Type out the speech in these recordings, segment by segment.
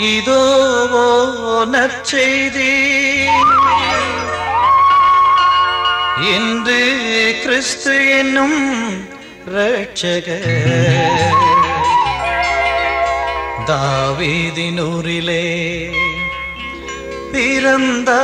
இதோ நற்செய்தி. இன்று கிறிஸ்து என்னும் ரட்சக தாவீதினூரிலே பிறந்தாரே.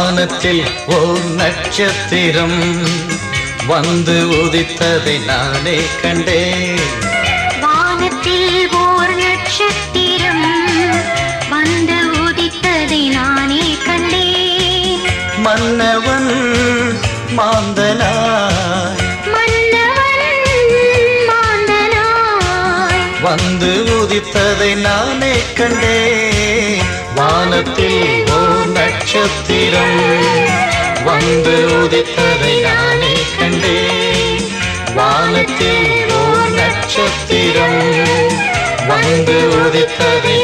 வானத்தில் ஓர் நட்சத்திரம் வந்து உதித்ததை நானே கண்டேன். வானத்தில் ஓர் நட்சத்திரம் வந்து உதித்ததை நானே கண்டேன். மன்னவன் மாந்தனாய் வந்து உதித்ததை நானே கண்டேன். வானத்தில் நட்சத்திரம் வந்து உதித்ததை நானே கண்டேன். வானத்தில் ஓர் நட்சத்திரம் வந்து உதித்ததை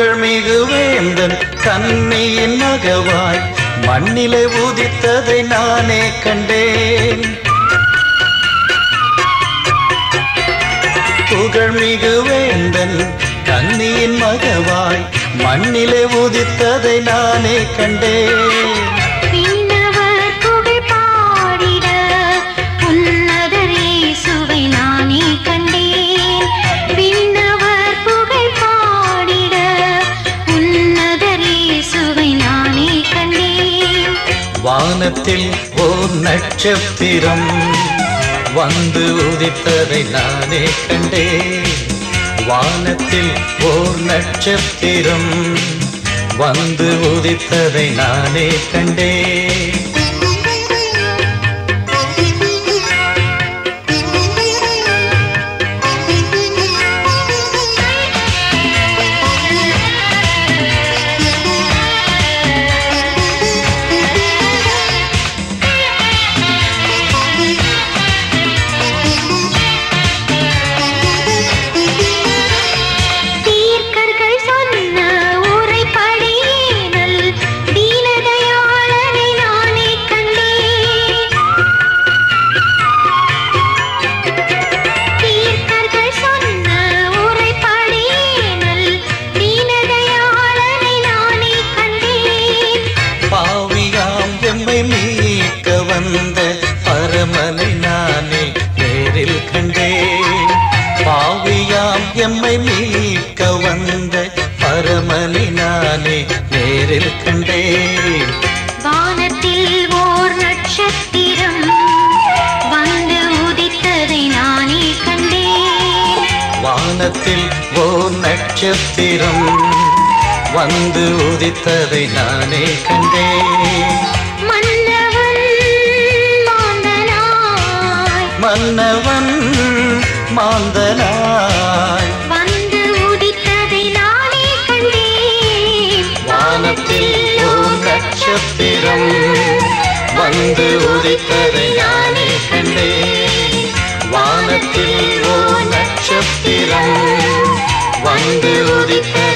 புகழ்மிகு வேந்தன் கண்ணியின் மகவாய் மண்ணிலே உதித்ததை நானே கண்டேன். புகழ்மிகு வேந்தன் கண்ணியின் மகவாய் மண்ணிலே உதித்ததை நானே கண்டேன். வானத்தில் ஓர் நட்சத்திரம். வந்து உதித்ததை நானே கண்டேன். வானத்தில் ஓர் நட்சத்திரம். வந்து உதித்ததை நானே கண்டேன். வந்த பரமனை நானே நேரில் கண்டேன். பாவியாம் எம்மை மீட்க வந்த பரமனை நானே நேரில் கண்டேன். வானத்தில் ஓர் நட்சத்திரம் வந்து உதித்ததை நானே கண்டேன். வானத்தில் ஓர் நட்சத்திரம் வந்து உதித்ததை நானே கண்டேன். வந்தனாய். வந்து உதித்ததை நானே கண்டேன். வானத்தில் ஓர் நட்சத்திரம் வந்து உதித்ததை நானே கண்டேன். வானத்தில் ஓர் நட்சத்திரம் வந்து உதித்த